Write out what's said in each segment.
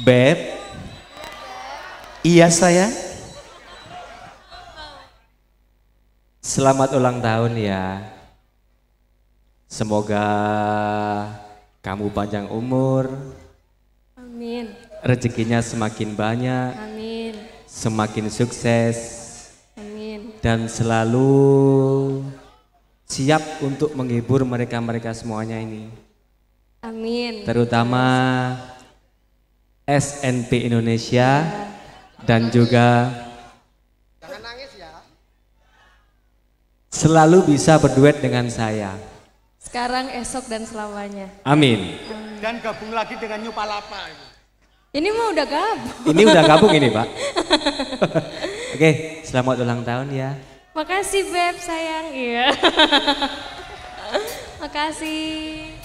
Beb. Iya saya. Selamat ulang tahun ya. Semoga kamu panjang umur, Amin. rezekinya semakin banyak, Amin. semakin sukses, Amin. dan selalu siap untuk menghibur mereka-mereka semuanya ini. Amin. Terutama SNP Indonesia dan juga selalu bisa berduet dengan saya. Sekarang, esok, dan selamanya. Amin. Dan gabung lagi dengan Nyupalapa. Ini mah udah gabung. Ini udah gabung ini, Pak. Oke, selamat ulang tahun ya. Makasih Beb sayang. Iya. Makasih.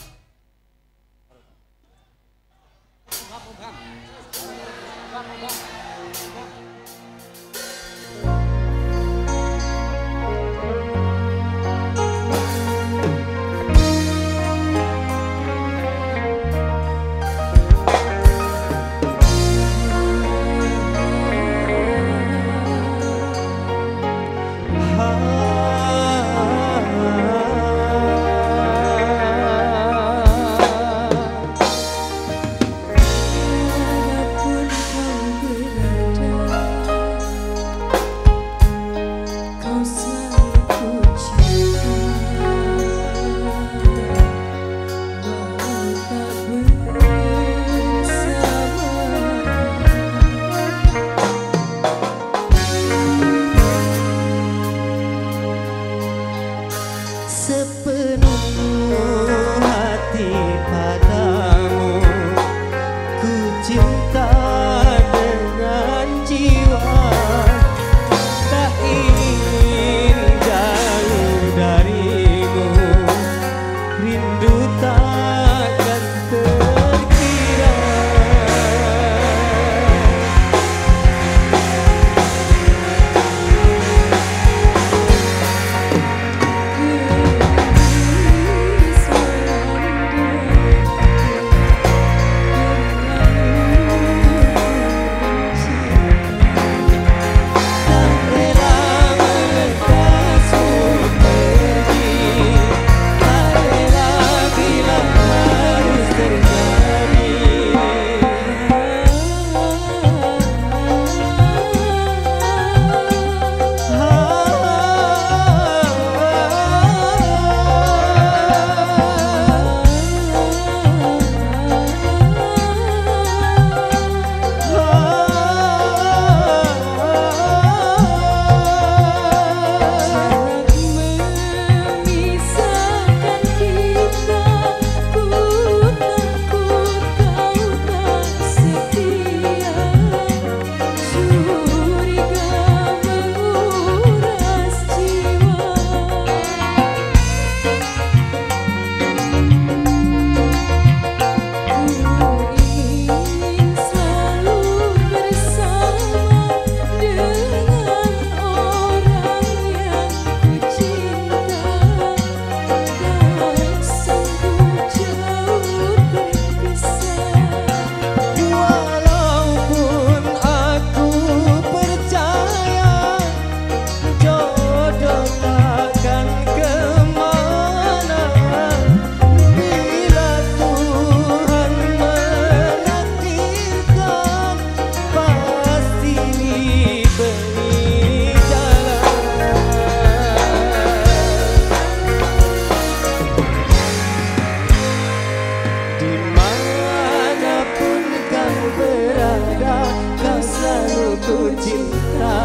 kita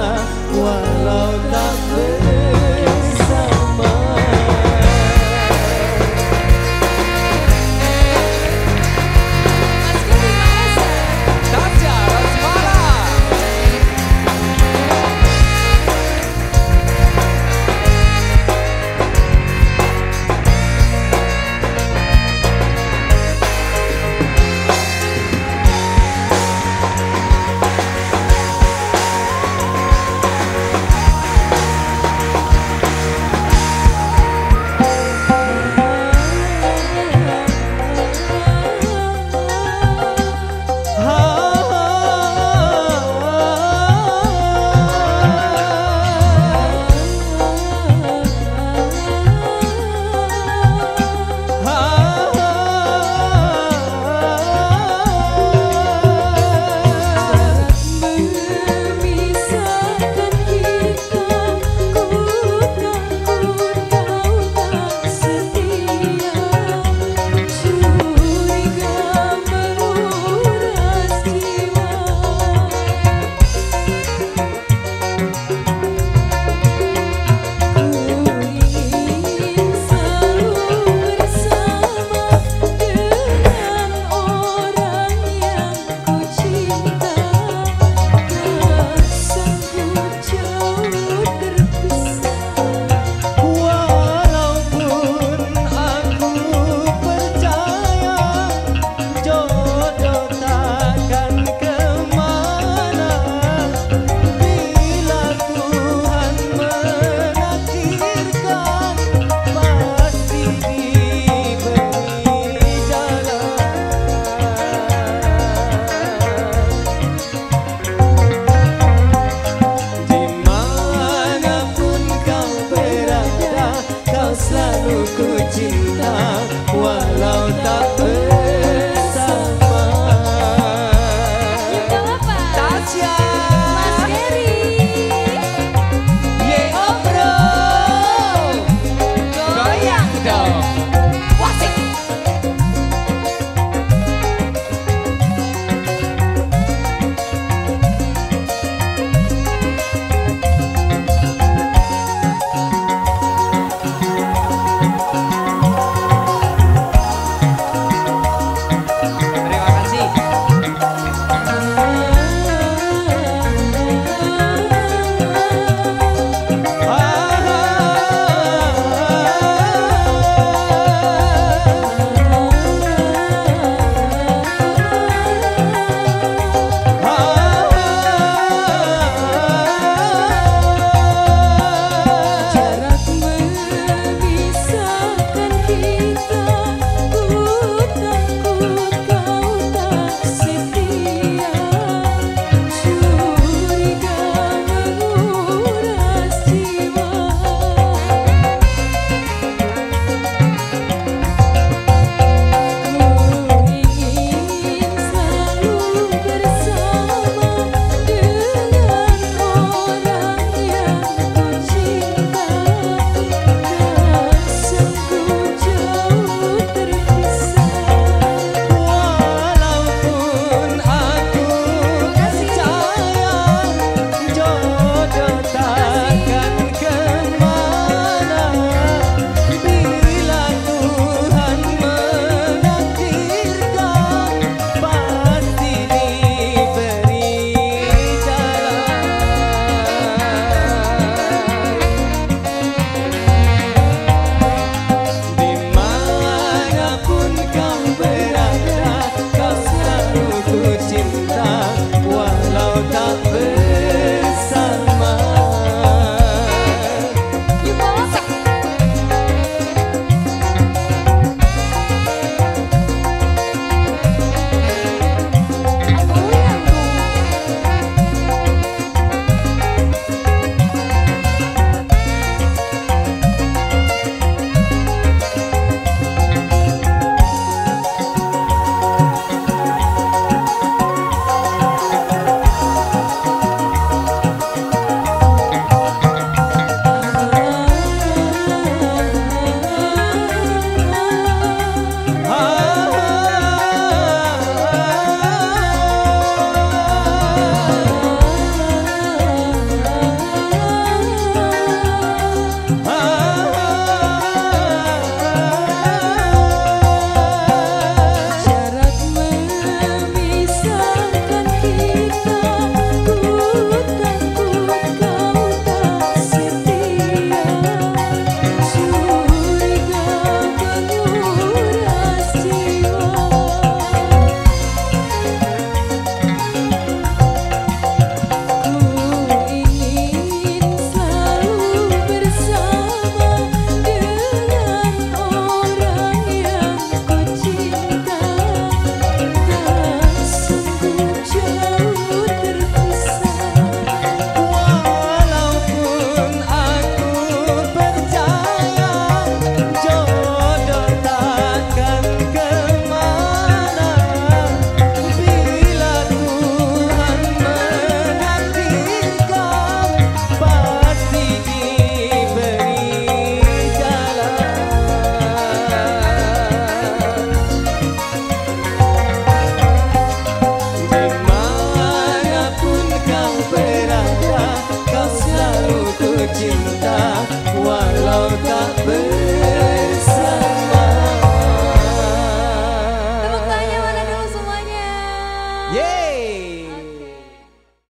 walau dalam